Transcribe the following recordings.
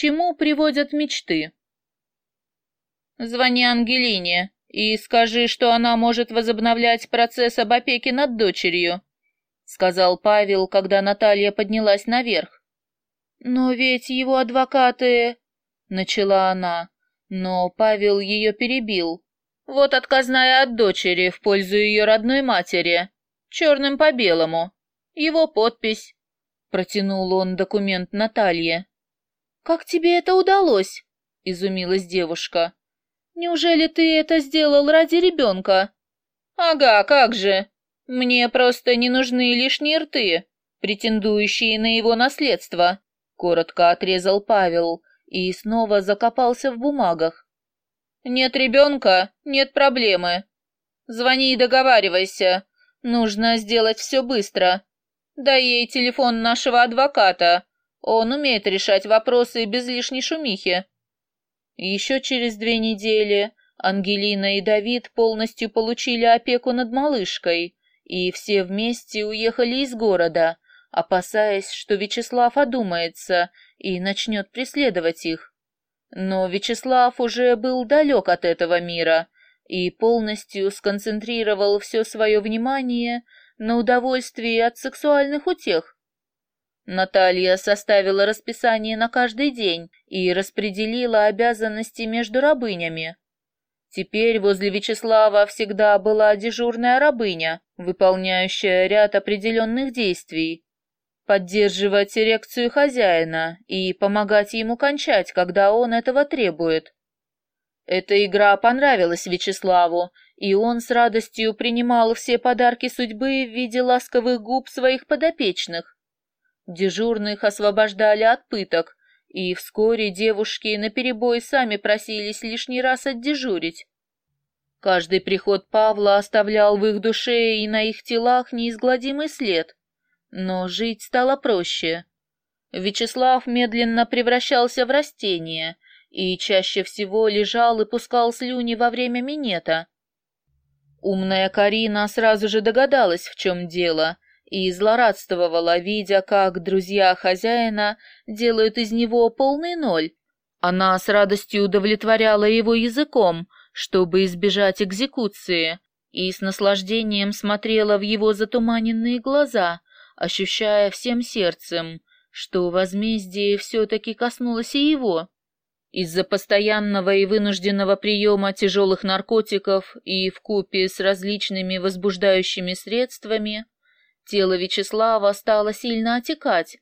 чему приводят мечты? Звони Ангелине и скажи, что она может возобновлять процесс об опеке над дочерью, сказал Павел, когда Наталья поднялась наверх. Но ведь его адвокаты... Начала она, но Павел ее перебил. Вот отказная от дочери в пользу ее родной матери. Черным по белому. Его подпись. Протянул он документ Наталье. «Как тебе это удалось?» — изумилась девушка. Неужели ты это сделал ради ребенка?» «Ага, как же. Мне просто не нужны лишние рты, претендующие на его наследство», — коротко отрезал Павел и снова закопался в бумагах. «Нет ребенка, нет проблемы. Звони и договаривайся. Нужно сделать все быстро. Дай ей телефон нашего адвоката. Он умеет решать вопросы без лишней шумихи». Еще через две недели Ангелина и Давид полностью получили опеку над малышкой, и все вместе уехали из города, опасаясь, что Вячеслав одумается и начнет преследовать их. Но Вячеслав уже был далек от этого мира и полностью сконцентрировал все свое внимание на удовольствии от сексуальных утех. Наталья составила расписание на каждый день и распределила обязанности между рабынями. Теперь возле Вячеслава всегда была дежурная рабыня, выполняющая ряд определенных действий. Поддерживать эрекцию хозяина и помогать ему кончать, когда он этого требует. Эта игра понравилась Вячеславу, и он с радостью принимал все подарки судьбы в виде ласковых губ своих подопечных. Дежурных освобождали от пыток, и вскоре девушки наперебой сами просились лишний раз отдежурить. Каждый приход Павла оставлял в их душе и на их телах неизгладимый след, но жить стало проще. Вячеслав медленно превращался в растение и чаще всего лежал и пускал слюни во время минета. Умная Карина сразу же догадалась, в чем дело — и злорадствовала, видя, как друзья хозяина делают из него полный ноль. Она с радостью удовлетворяла его языком, чтобы избежать экзекуции, и с наслаждением смотрела в его затуманенные глаза, ощущая всем сердцем, что возмездие все-таки коснулось и его. Из-за постоянного и вынужденного приема тяжелых наркотиков и вкупе с различными возбуждающими средствами Тело Вячеслава стало сильно отекать.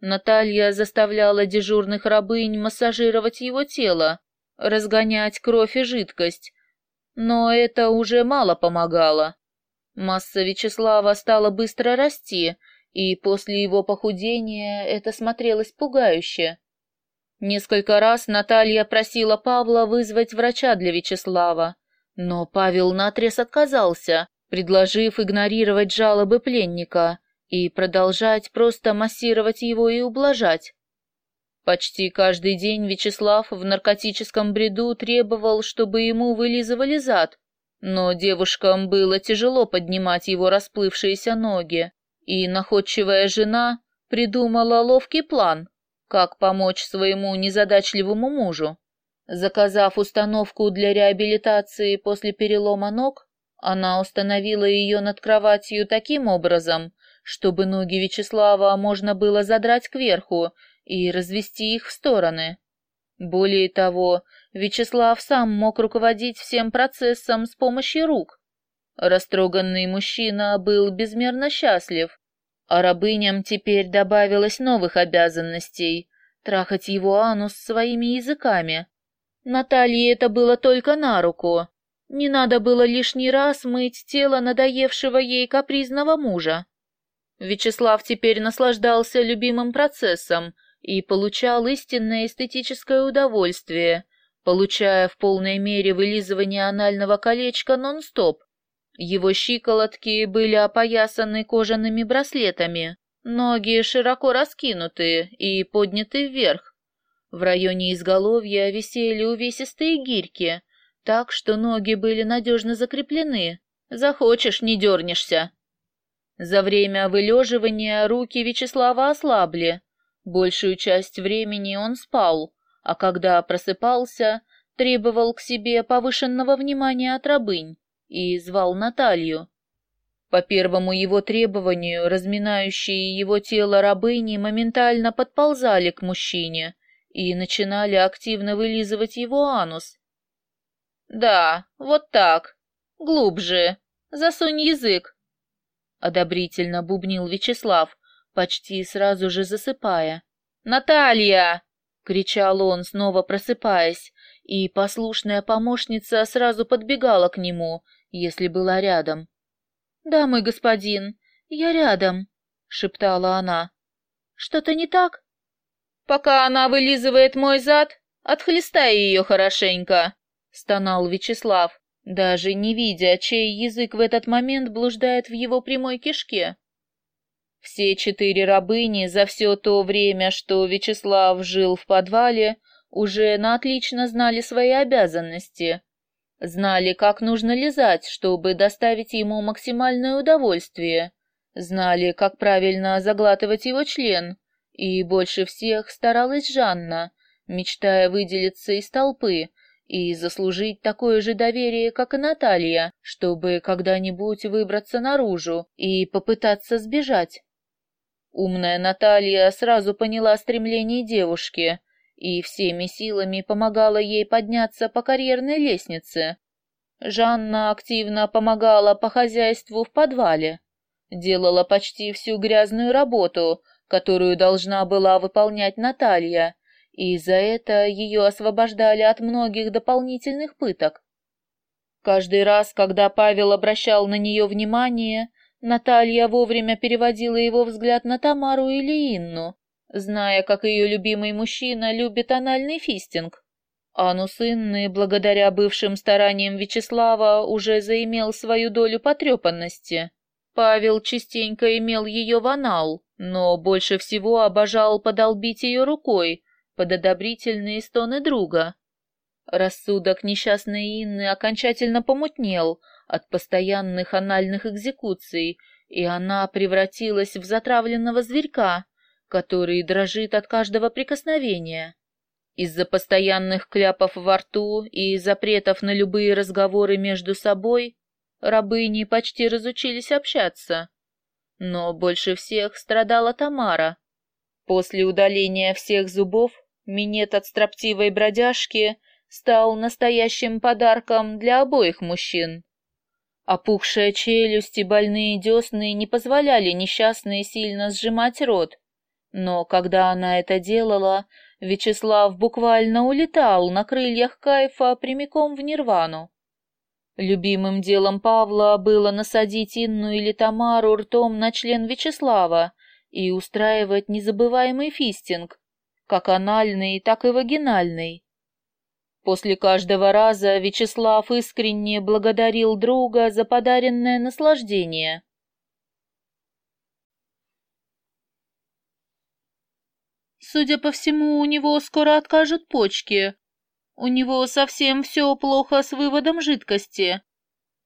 Наталья заставляла дежурных рабынь массажировать его тело, разгонять кровь и жидкость, но это уже мало помогало. Масса Вячеслава стала быстро расти, и после его похудения это смотрелось пугающе. Несколько раз Наталья просила Павла вызвать врача для Вячеслава, но Павел наотрез отказался, предложив игнорировать жалобы пленника и продолжать просто массировать его и ублажать. Почти каждый день Вячеслав в наркотическом бреду требовал, чтобы ему вылизывали зад, но девушкам было тяжело поднимать его расплывшиеся ноги, и находчивая жена придумала ловкий план, как помочь своему незадачливому мужу. Заказав установку для реабилитации после перелома ног, она установила ее над кроватью таким образом, чтобы ноги Вячеслава можно было задрать кверху и развести их в стороны. Более того, Вячеслав сам мог руководить всем процессом с помощью рук. Растроганный мужчина был безмерно счастлив, а рабыням теперь добавилось новых обязанностей — трахать его анус своими языками. Наталье это было только на руку, не надо было лишний раз мыть тело надоевшего ей капризного мужа. Вячеслав теперь наслаждался любимым процессом и получал истинное эстетическое удовольствие, получая в полной мере вылизывание анального колечка нон-стоп. Его щиколотки были опоясаны кожаными браслетами, ноги широко раскинутые и подняты вверх. В районе изголовья висели увесистые гирьки, так что ноги были надежно закреплены. Захочешь, не дернешься. За время вылеживания руки Вячеслава ослабли, Большую часть времени он спал, а когда просыпался, требовал к себе повышенного внимания от рабынь и звал Наталью. По первому его требованию, разминающие его тело рабыни моментально подползали к мужчине и начинали активно вылизывать его анус. «Да, вот так. Глубже. Засунь язык», — одобрительно бубнил Вячеслав, почти сразу же засыпая. «Наталья!» — кричал он, снова просыпаясь, и послушная помощница сразу подбегала к нему, если была рядом. «Да, мой господин, я рядом», — шептала она. «Что-то не так?» «Пока она вылизывает мой зад, отхлестай ее хорошенько», — стонал Вячеслав, даже не видя, чей язык в этот момент блуждает в его прямой кишке. Все четыре рабыни за все то время, что Вячеслав жил в подвале, уже на отлично знали свои обязанности. Знали, как нужно лизать, чтобы доставить ему максимальное удовольствие. Знали, как правильно заглатывать его член. И больше всех старалась Жанна, мечтая выделиться из толпы и заслужить такое же доверие, как и Наталья, чтобы когда-нибудь выбраться наружу и попытаться сбежать. Умная Наталья сразу поняла стремление девушки и всеми силами помогала ей подняться по карьерной лестнице. Жанна активно помогала по хозяйству в подвале, делала почти всю грязную работу, которую должна была выполнять Наталья, и за это ее освобождали от многих дополнительных пыток. Каждый раз, когда Павел обращал на нее внимание, Наталья вовремя переводила его взгляд на Тамару или Инну, зная, как ее любимый мужчина любит анальный фистинг. Анус Инны, благодаря бывшим стараниям Вячеслава, уже заимел свою долю потрепанности. Павел частенько имел ее в анал, но больше всего обожал подолбить ее рукой под одобрительные стоны друга. Рассудок несчастной Инны окончательно помутнел, от постоянных анальных экзекуций, и она превратилась в затравленного зверька, который дрожит от каждого прикосновения. Из-за постоянных кляпов во рту и запретов на любые разговоры между собой рабыни почти разучились общаться. Но больше всех страдала Тамара. После удаления всех зубов минет от строптивой бродяжки стал настоящим подарком для обоих мужчин. Опухшая челюсть и больные десны не позволяли несчастной сильно сжимать рот. Но когда она это делала, Вячеслав буквально улетал на крыльях кайфа прямиком в нирвану. Любимым делом Павла было насадить Инну или Тамару ртом на член Вячеслава и устраивать незабываемый фистинг, как анальный, так и вагинальный. После каждого раза Вячеслав искренне благодарил друга за подаренное наслаждение. Судя по всему, у него скоро откажут почки. У него совсем все плохо с выводом жидкости.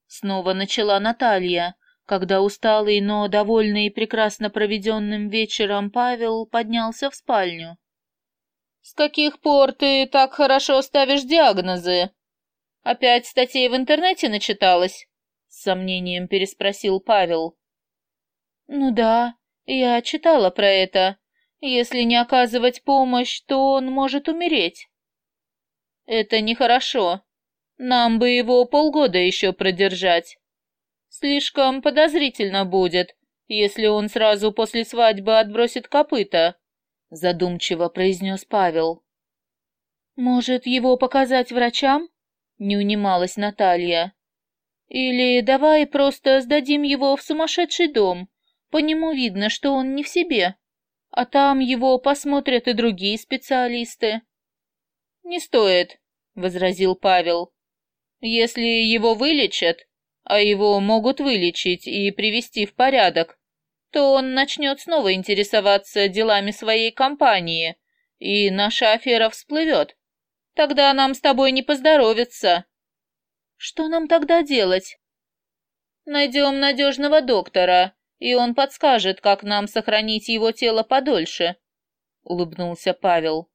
Снова начала Наталья, когда усталый, но довольный прекрасно проведенным вечером Павел поднялся в спальню. «С каких пор ты так хорошо ставишь диагнозы? Опять статей в интернете начиталась?» С сомнением переспросил Павел. «Ну да, я читала про это. Если не оказывать помощь, то он может умереть». «Это нехорошо. Нам бы его полгода еще продержать. Слишком подозрительно будет, если он сразу после свадьбы отбросит копыта задумчиво произнес Павел. Может, его показать врачам? Не унималась Наталья. Или давай просто сдадим его в сумасшедший дом. По нему видно, что он не в себе. А там его посмотрят и другие специалисты. Не стоит, возразил Павел. Если его вылечат, а его могут вылечить и привести в порядок, то он начнет снова интересоваться делами своей компании, и наша афера всплывет. Тогда нам с тобой не поздоровится. Что нам тогда делать? Найдем надежного доктора, и он подскажет, как нам сохранить его тело подольше. улыбнулся Павел.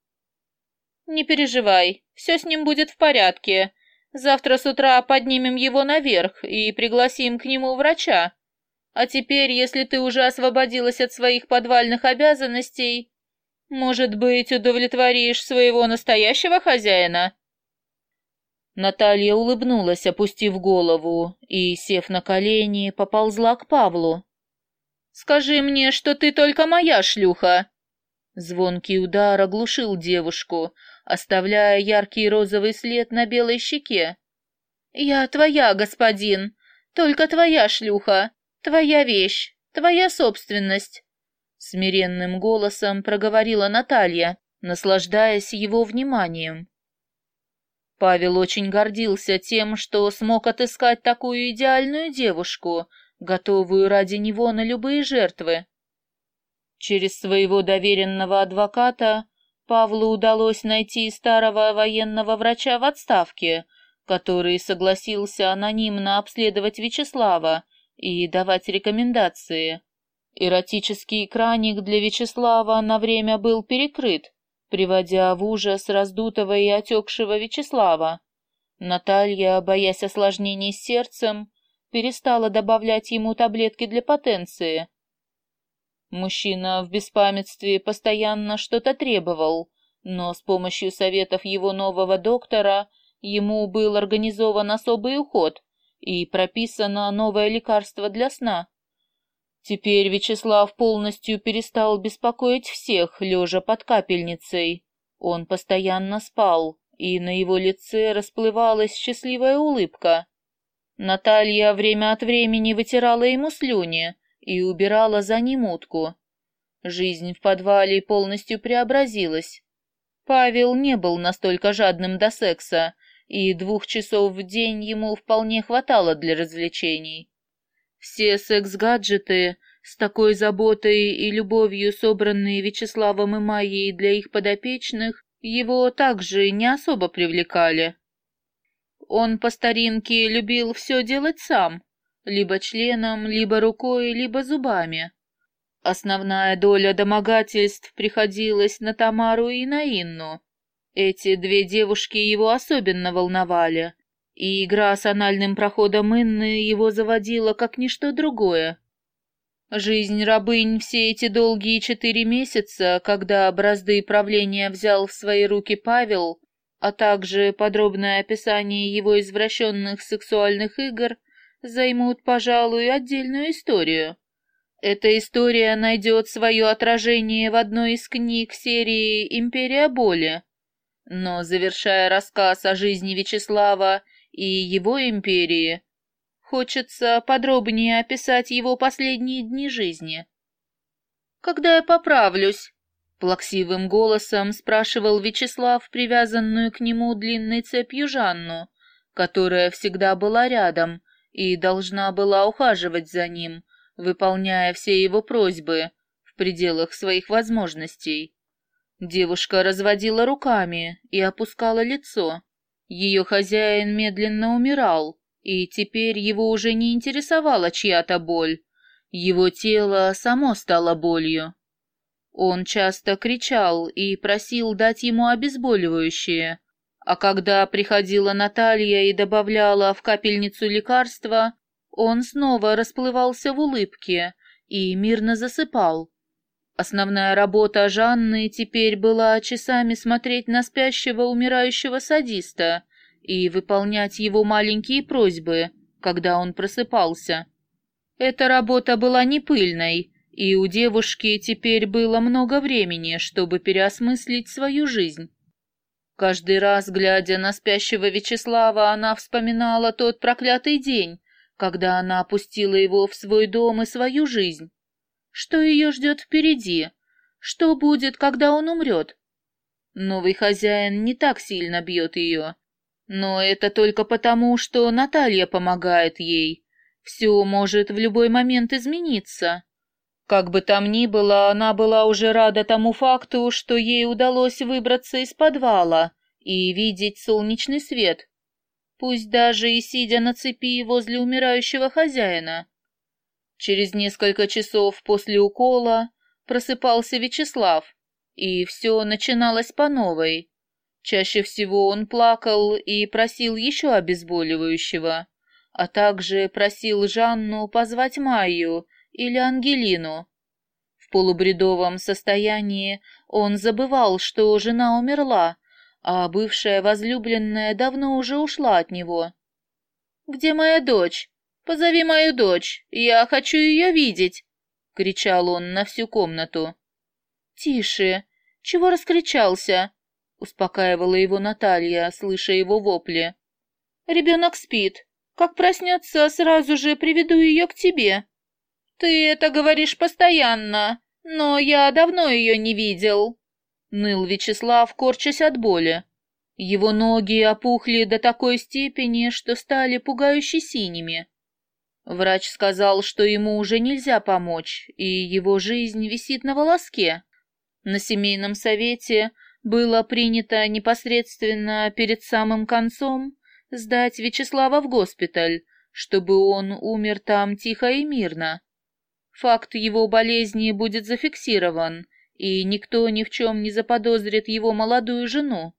Не переживай, все с ним будет в порядке. Завтра с утра поднимем его наверх и пригласим к нему врача. А теперь, если ты уже освободилась от своих подвальных обязанностей, может быть, удовлетворишь своего настоящего хозяина?» Наталья улыбнулась, опустив голову, и, сев на колени, поползла к Павлу. «Скажи мне, что ты только моя шлюха!» Звонкий удар оглушил девушку, оставляя яркий розовый след на белой щеке. «Я твоя, господин, только твоя шлюха, твоя вещь, твоя собственность», — смиренным голосом проговорила Наталья, наслаждаясь его вниманием. Павел очень гордился тем, что смог отыскать такую идеальную девушку, готовую ради него на любые жертвы. Через своего доверенного адвоката Павлу удалось найти старого военного врача в отставке, который согласился анонимно обследовать Вячеслава и давать рекомендации. Эротический краник для Вячеслава на время был перекрыт, приводя в ужас раздутого и отекшего Вячеслава. Наталья, боясь осложнений с сердцем, перестала добавлять ему таблетки для потенции, Мужчина в беспамятстве постоянно что-то требовал, но с помощью советов его нового доктора ему был организован особый уход и прописано новое лекарство для сна. Теперь Вячеслав полностью перестал беспокоить всех, лежа под капельницей. Он постоянно спал, и на его лице расплывалась счастливая улыбка. Наталья время от времени вытирала ему слюни, и убирала за ним утку. Жизнь в подвале полностью преобразилась. Павел не был настолько жадным до секса, и двух часов в день ему вполне хватало для развлечений. Все секс-гаджеты, с такой заботой и любовью собранные Вячеславом и Майей для их подопечных, его также не особо привлекали. Он по старинке любил все делать сам, либо членом, либо рукой, либо зубами. Основная доля домогательств приходилась на Тамару и на Инну. Эти две девушки его особенно волновали, и игра с анальным проходом Инны его заводила как ничто другое. Жизнь рабынь все эти долгие четыре месяца, когда бразды правления взял в свои руки Павел, а также подробное описание его извращенных сексуальных игр – займут, пожалуй, отдельную историю. Эта история найдет свое отражение в одной из книг серии «Империя боли». Но, завершая рассказ о жизни Вячеслава и его империи, хочется подробнее описать его последние дни жизни. «Когда я поправлюсь?» — плаксивым голосом спрашивал Вячеслав привязанную к нему длинной цепью Жанну, которая всегда была рядом, и должна была ухаживать за ним, выполняя все его просьбы в пределах своих возможностей. Девушка разводила руками и опускала лицо. Ее хозяин медленно умирал, и теперь его уже не интересовала чья-то боль. Его тело само стало болью. Он часто кричал и просил дать ему обезболивающее, а когда приходила Наталья и добавляла в капельницу лекарства, он снова расплывался в улыбке и мирно засыпал. Основная работа Жанны теперь была часами смотреть на спящего умирающего садиста и выполнять его маленькие просьбы, когда он просыпался. Эта работа была не пыльной, и у девушки теперь было много времени, чтобы переосмыслить свою жизнь. Каждый раз, глядя на спящего Вячеслава, она вспоминала тот проклятый день, когда она опустила его в свой дом и свою жизнь. Что ее ждет впереди? Что будет, когда он умрет? Новый хозяин не так сильно бьет ее. Но это только потому, что Наталья помогает ей. Все может в любой момент измениться. Как бы там ни было, она была уже рада тому факту, что ей удалось выбраться из подвала и видеть солнечный свет, пусть даже и сидя на цепи возле умирающего хозяина. Через несколько часов после укола просыпался Вячеслав, и все начиналось по новой. Чаще всего он плакал и просил еще обезболивающего, а также просил Жанну позвать Майю или Ангелину. В полубредовом состоянии он забывал, что жена умерла, а бывшая возлюбленная давно уже ушла от него. «Где моя дочь? Позови мою дочь, я хочу ее видеть!» — кричал он на всю комнату. «Тише! Чего раскричался?» — успокаивала его Наталья, слыша его вопли. «Ребенок спит. Как проснется, сразу же приведу ее к тебе». «Ты это говоришь постоянно, но я давно ее не видел», — ныл Вячеслав, корчась от боли. Его ноги опухли до такой степени, что стали пугающе синими. Врач сказал, что ему уже нельзя помочь, и его жизнь висит на волоске. На семейном совете было принято непосредственно перед самым концом сдать Вячеслава в госпиталь, чтобы он умер там тихо и мирно. Факт его болезни будет зафиксирован, и никто ни в чем не заподозрит его молодую жену.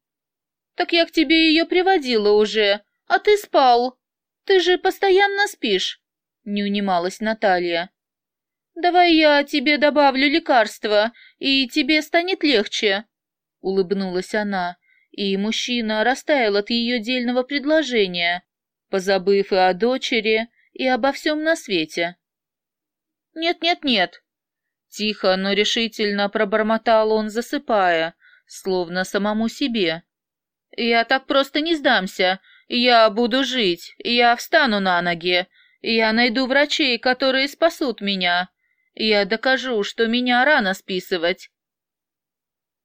«Так я к тебе ее приводила уже, а ты спал. Ты же постоянно спишь», — не унималась Наталья. «Давай я тебе добавлю лекарства, и тебе станет легче», — улыбнулась она, и мужчина растаял от ее дельного предложения, позабыв и о дочери, и обо всем на свете. «Нет-нет-нет!» Тихо, но решительно пробормотал он, засыпая, словно самому себе. «Я так просто не сдамся. Я буду жить. Я встану на ноги. Я найду врачей, которые спасут меня. Я докажу, что меня рано списывать».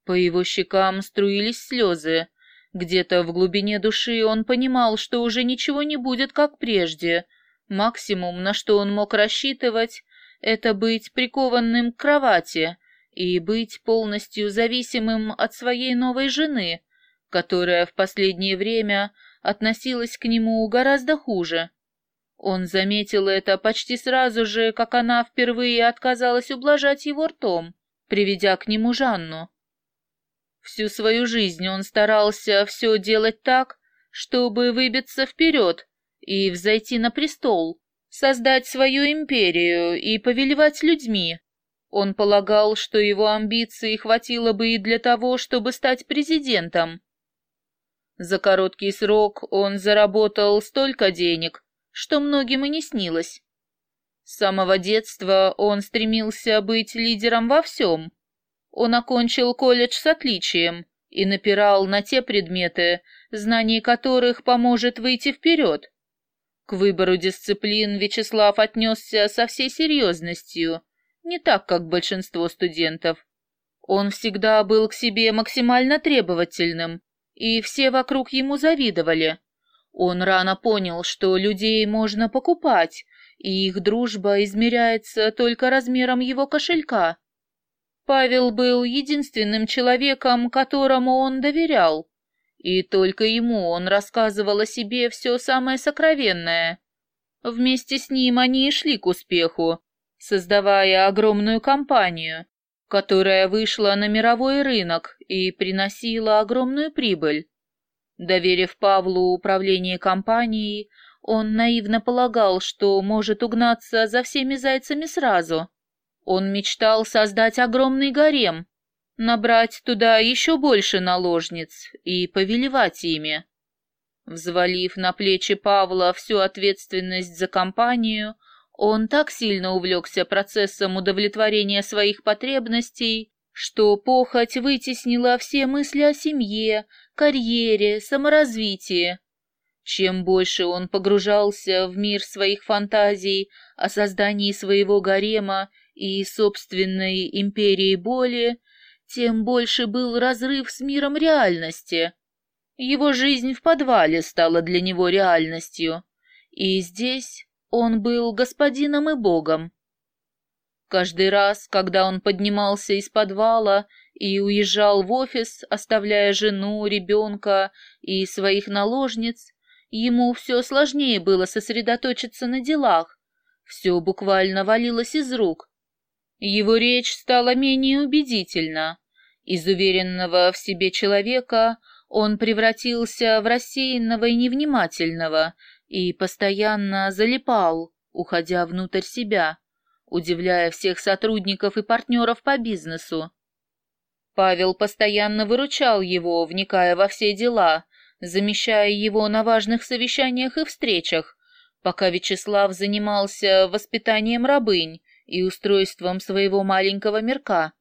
По его щекам струились слезы. Где-то в глубине души он понимал, что уже ничего не будет, как прежде. Максимум, на что он мог рассчитывать, это быть прикованным к кровати и быть полностью зависимым от своей новой жены, которая в последнее время относилась к нему гораздо хуже. Он заметил это почти сразу же, как она впервые отказалась ублажать его ртом, приведя к нему Жанну. Всю свою жизнь он старался все делать так, чтобы выбиться вперед и взойти на престол, создать свою империю и повелевать людьми. Он полагал, что его амбиций хватило бы и для того, чтобы стать президентом. За короткий срок он заработал столько денег, что многим и не снилось. С самого детства он стремился быть лидером во всем. Он окончил колледж с отличием и напирал на те предметы, знание которых поможет выйти вперед. К выбору дисциплин Вячеслав отнесся со всей серьезностью, не так, как большинство студентов. Он всегда был к себе максимально требовательным, и все вокруг ему завидовали. Он рано понял, что людей можно покупать, и их дружба измеряется только размером его кошелька. Павел был единственным человеком, которому он доверял. И только ему он рассказывал о себе все самое сокровенное. Вместе с ним они и шли к успеху, создавая огромную компанию, которая вышла на мировой рынок и приносила огромную прибыль. Доверив Павлу управление компанией, он наивно полагал, что может угнаться за всеми зайцами сразу. Он мечтал создать огромный гарем, набрать туда еще больше наложниц и повелевать ими. Взвалив на плечи Павла всю ответственность за компанию, он так сильно увлекся процессом удовлетворения своих потребностей, что похоть вытеснила все мысли о семье, карьере, саморазвитии. Чем больше он погружался в мир своих фантазий о создании своего гарема и собственной империи боли, тем больше был разрыв с миром реальности. Его жизнь в подвале стала для него реальностью, и здесь он был господином и богом. Каждый раз, когда он поднимался из подвала и уезжал в офис, оставляя жену, ребенка и своих наложниц, ему все сложнее было сосредоточиться на делах, все буквально валилось из рук. Его речь стала менее убедительна, Из уверенного в себе человека он превратился в рассеянного и невнимательного и постоянно залипал, уходя внутрь себя, удивляя всех сотрудников и партнеров по бизнесу. Павел постоянно выручал его, вникая во все дела, замещая его на важных совещаниях и встречах, пока Вячеслав занимался воспитанием рабынь и устройством своего маленького мирка.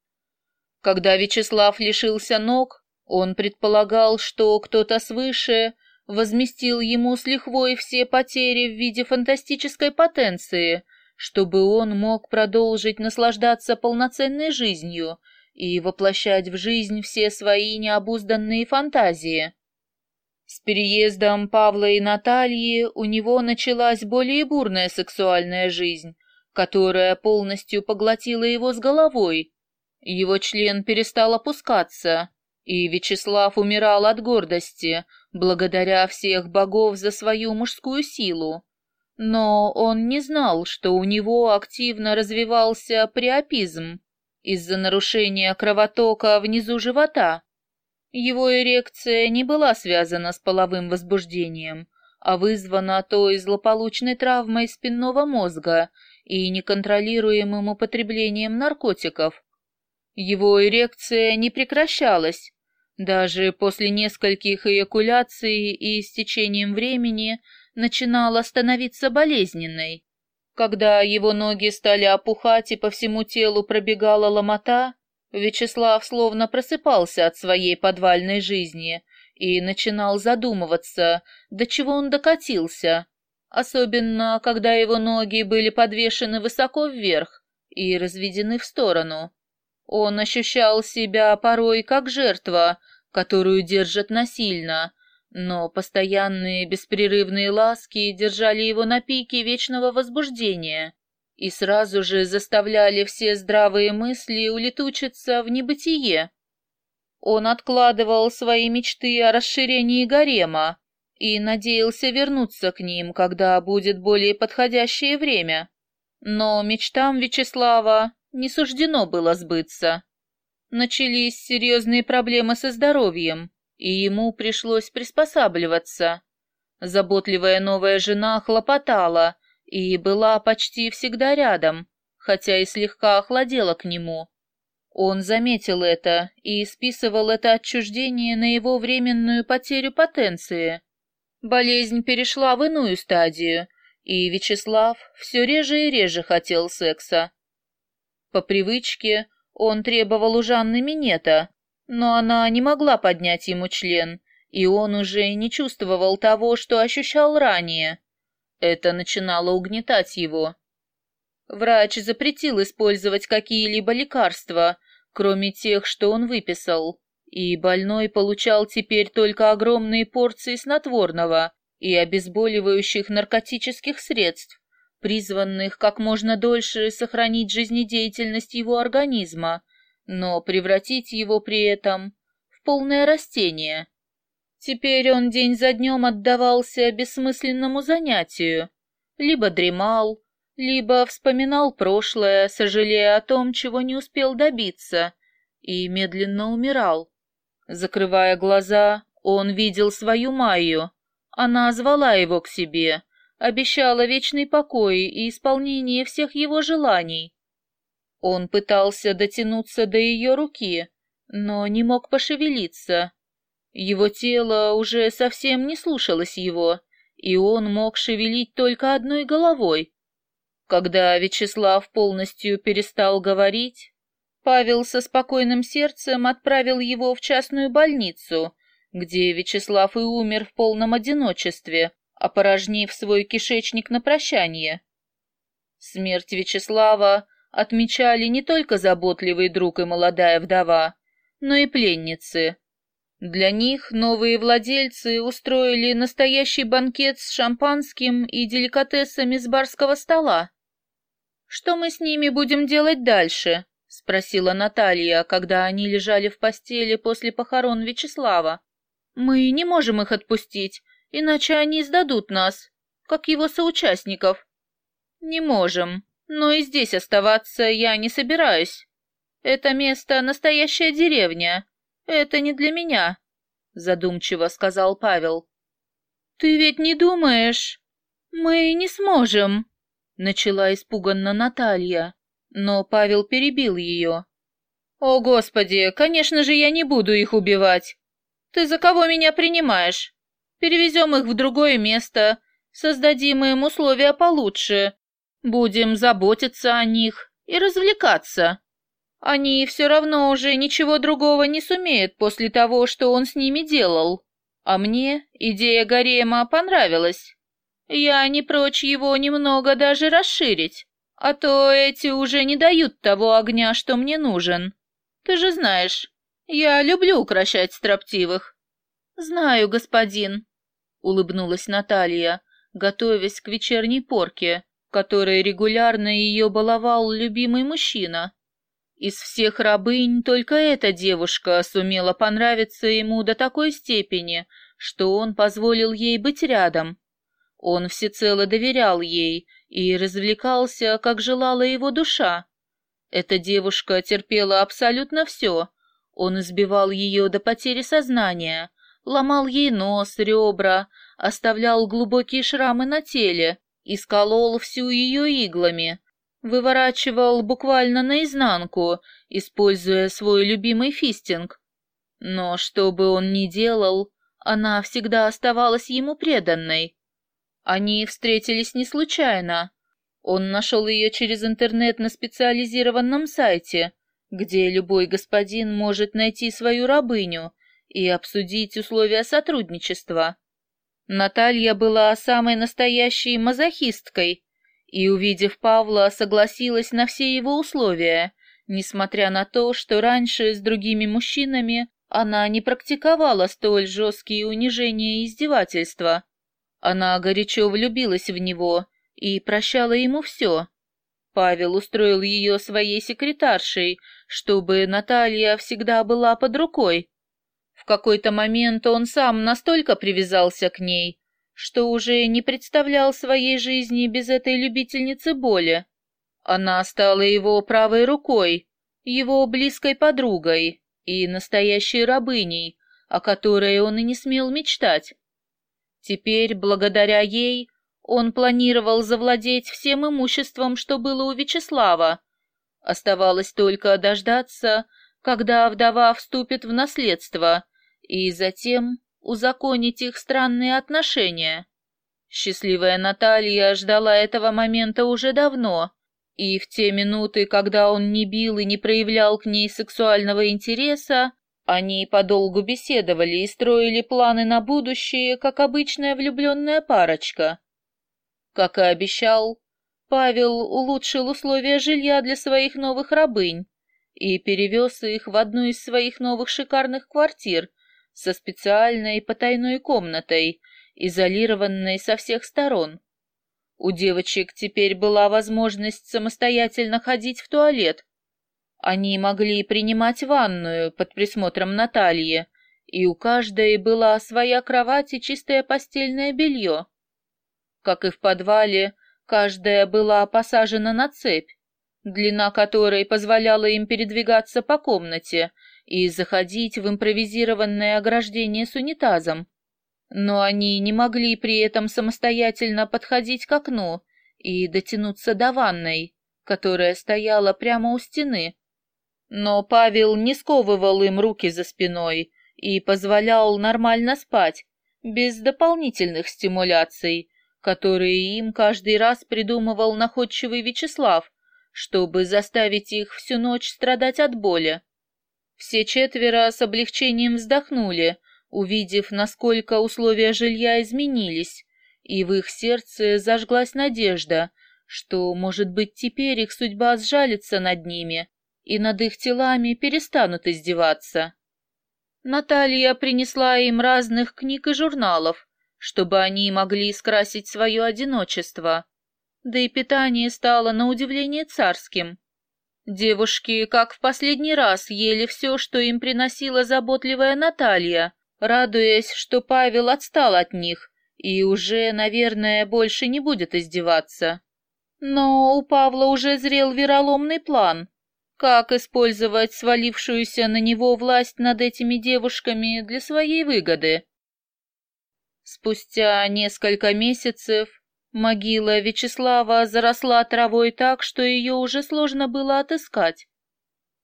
Когда Вячеслав лишился ног, он предполагал, что кто-то свыше возместил ему с лихвой все потери в виде фантастической потенции, чтобы он мог продолжить наслаждаться полноценной жизнью и воплощать в жизнь все свои необузданные фантазии. С переездом Павла и Натальи у него началась более бурная сексуальная жизнь, которая полностью поглотила его с головой, его член перестал опускаться, и Вячеслав умирал от гордости, благодаря всех богов за свою мужскую силу. Но он не знал, что у него активно развивался приопизм из-за нарушения кровотока внизу живота. Его эрекция не была связана с половым возбуждением, а вызвана той злополучной травмой спинного мозга и неконтролируемым употреблением наркотиков, его эрекция не прекращалась. Даже после нескольких эякуляций и с течением времени начинала становиться болезненной. Когда его ноги стали опухать и по всему телу пробегала ломота, Вячеслав словно просыпался от своей подвальной жизни и начинал задумываться, до чего он докатился, особенно когда его ноги были подвешены высоко вверх и разведены в сторону. Он ощущал себя порой как жертва, которую держат насильно, но постоянные беспрерывные ласки держали его на пике вечного возбуждения и сразу же заставляли все здравые мысли улетучиться в небытие. Он откладывал свои мечты о расширении гарема и надеялся вернуться к ним, когда будет более подходящее время. Но мечтам Вячеслава не суждено было сбыться. Начались серьезные проблемы со здоровьем, и ему пришлось приспосабливаться. Заботливая новая жена хлопотала и была почти всегда рядом, хотя и слегка охладела к нему. Он заметил это и списывал это отчуждение на его временную потерю потенции. Болезнь перешла в иную стадию, и Вячеслав все реже и реже хотел секса. По привычке он требовал у Жанны минета, но она не могла поднять ему член, и он уже не чувствовал того, что ощущал ранее. Это начинало угнетать его. Врач запретил использовать какие-либо лекарства, кроме тех, что он выписал, и больной получал теперь только огромные порции снотворного и обезболивающих наркотических средств призванных как можно дольше сохранить жизнедеятельность его организма, но превратить его при этом в полное растение. Теперь он день за днем отдавался бессмысленному занятию, либо дремал, либо вспоминал прошлое, сожалея о том, чего не успел добиться, и медленно умирал. Закрывая глаза, он видел свою Майю. Она звала его к себе — обещала вечный покой и исполнение всех его желаний. Он пытался дотянуться до ее руки, но не мог пошевелиться. Его тело уже совсем не слушалось его, и он мог шевелить только одной головой. Когда Вячеслав полностью перестал говорить, Павел со спокойным сердцем отправил его в частную больницу, где Вячеслав и умер в полном одиночестве, опорожнив свой кишечник на прощание. Смерть Вячеслава отмечали не только заботливый друг и молодая вдова, но и пленницы. Для них новые владельцы устроили настоящий банкет с шампанским и деликатесами с барского стола. «Что мы с ними будем делать дальше?» — спросила Наталья, когда они лежали в постели после похорон Вячеслава. «Мы не можем их отпустить, иначе они сдадут нас, как его соучастников. Не можем, но и здесь оставаться я не собираюсь. Это место — настоящая деревня. Это не для меня», — задумчиво сказал Павел. «Ты ведь не думаешь? Мы не сможем», — начала испуганно Наталья, но Павел перебил ее. «О, Господи, конечно же, я не буду их убивать. Ты за кого меня принимаешь? Перевезем их в другое место, создадим им условия получше, будем заботиться о них и развлекаться». Они все равно уже ничего другого не сумеют после того, что он с ними делал. А мне идея Гарема понравилась. Я не прочь его немного даже расширить, а то эти уже не дают того огня, что мне нужен. Ты же знаешь, я люблю укращать строптивых. Знаю, господин, улыбнулась Наталья, готовясь к вечерней порке, которой регулярно ее баловал любимый мужчина. Из всех рабынь только эта девушка сумела понравиться ему до такой степени, что он позволил ей быть рядом. Он всецело доверял ей и развлекался, как желала его душа. Эта девушка терпела абсолютно все. Он избивал ее до потери сознания, ломал ей нос, ребра, оставлял глубокие шрамы на теле, исколол всю ее иглами, выворачивал буквально наизнанку, используя свой любимый фистинг. Но что бы он ни делал, она всегда оставалась ему преданной. Они встретились не случайно. Он нашел ее через интернет на специализированном сайте, где любой господин может найти свою рабыню и обсудить условия сотрудничества. Наталья была самой настоящей мазохисткой, и, увидев Павла, согласилась на все его условия, несмотря на то, что раньше с другими мужчинами она не практиковала столь жесткие унижения и издевательства. Она горячо влюбилась в него и прощала ему все. Павел устроил ее своей секретаршей, чтобы Наталья всегда была под рукой. В какой-то момент он сам настолько привязался к ней, что уже не представлял своей жизни без этой любительницы боли. Она стала его правой рукой, его близкой подругой и настоящей рабыней, о которой он и не смел мечтать. Теперь, благодаря ей, он планировал завладеть всем имуществом, что было у Вячеслава. Оставалось только дождаться, когда вдова вступит в наследство, и затем узаконить их странные отношения. Счастливая Наталья ждала этого момента уже давно, и в те минуты, когда он не бил и не проявлял к ней сексуального интереса, они подолгу беседовали и строили планы на будущее, как обычная влюбленная парочка. Как и обещал, Павел улучшил условия жилья для своих новых рабынь и перевез их в одну из своих новых шикарных квартир, со специальной потайной комнатой, изолированной со всех сторон. У девочек теперь была возможность самостоятельно ходить в туалет. Они могли принимать ванную под присмотром Натальи, и у каждой была своя кровать и чистое постельное белье. Как и в подвале, каждая была посажена на цепь, длина которой позволяла им передвигаться по комнате и заходить в импровизированное ограждение с унитазом. Но они не могли при этом самостоятельно подходить к окну и дотянуться до ванной, которая стояла прямо у стены. Но Павел не сковывал им руки за спиной и позволял нормально спать, без дополнительных стимуляций, которые им каждый раз придумывал находчивый Вячеслав, чтобы заставить их всю ночь страдать от боли. Все четверо с облегчением вздохнули, увидев, насколько условия жилья изменились, и в их сердце зажглась надежда, что, может быть, теперь их судьба сжалится над ними, и над их телами перестанут издеваться. Наталья принесла им разных книг и журналов, чтобы они могли скрасить свое одиночество. Да и питание стало на удивление царским. Девушки, как в последний раз, ели все, что им приносила заботливая Наталья, радуясь, что Павел отстал от них и уже, наверное, больше не будет издеваться. Но у Павла уже зрел вероломный план. как использовать свалившуюся на него власть над этими девушками для своей выгоды. Спустя несколько месяцев могила Вячеслава заросла травой так, что ее уже сложно было отыскать.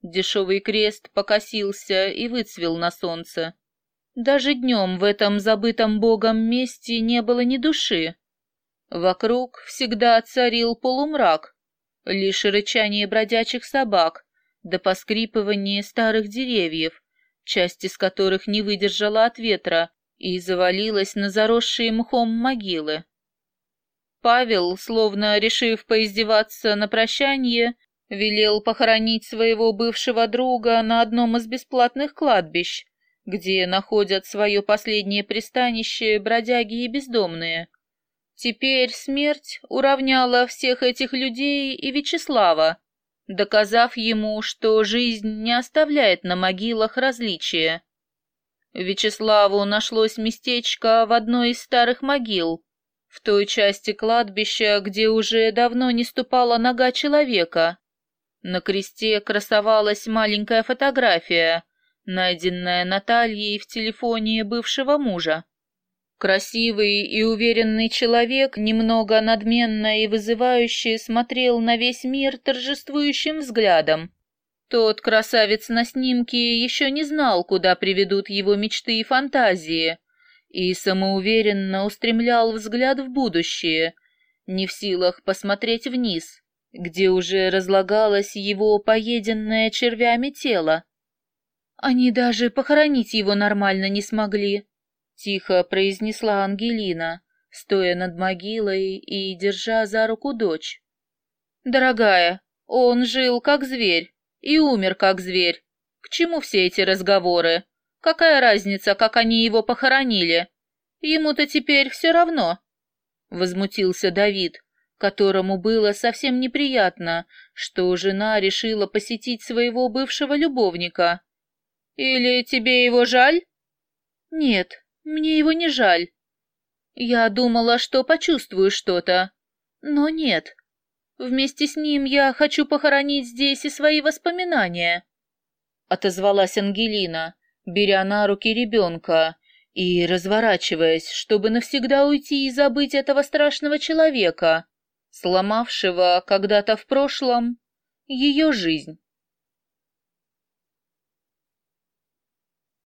Дешевый крест покосился и выцвел на солнце. Даже днем в этом забытом богом месте не было ни души. Вокруг всегда царил полумрак, лишь рычание бродячих собак да поскрипывание старых деревьев, часть из которых не выдержала от ветра и завалилась на заросшие мхом могилы. Павел, словно решив поиздеваться на прощание, велел похоронить своего бывшего друга на одном из бесплатных кладбищ, где находят свое последнее пристанище бродяги и бездомные. Теперь смерть уравняла всех этих людей и Вячеслава, доказав ему, что жизнь не оставляет на могилах различия. Вячеславу нашлось местечко в одной из старых могил, в той части кладбища, где уже давно не ступала нога человека. На кресте красовалась маленькая фотография, найденная Натальей в телефоне бывшего мужа. Красивый и уверенный человек, немного надменно и вызывающе смотрел на весь мир торжествующим взглядом. Тот красавец на снимке еще не знал, куда приведут его мечты и фантазии, и самоуверенно устремлял взгляд в будущее, не в силах посмотреть вниз, где уже разлагалось его поеденное червями тело. Они даже похоронить его нормально не смогли. Тихо произнесла Ангелина, стоя над могилой и держа за руку дочь. «Дорогая, он жил как зверь и умер как зверь. К чему все эти разговоры? Какая разница, как они его похоронили? Ему-то теперь все равно». Возмутился Давид, которому было совсем неприятно, что жена решила посетить своего бывшего любовника. «Или тебе его жаль?» «Нет, мне его не жаль. Я думала, что почувствую что-то, но нет. Вместе с ним я хочу похоронить здесь и свои воспоминания. Отозвалась Ангелина, беря на руки ребенка и разворачиваясь, чтобы навсегда уйти и забыть этого страшного человека, сломавшего когда-то в прошлом ее жизнь.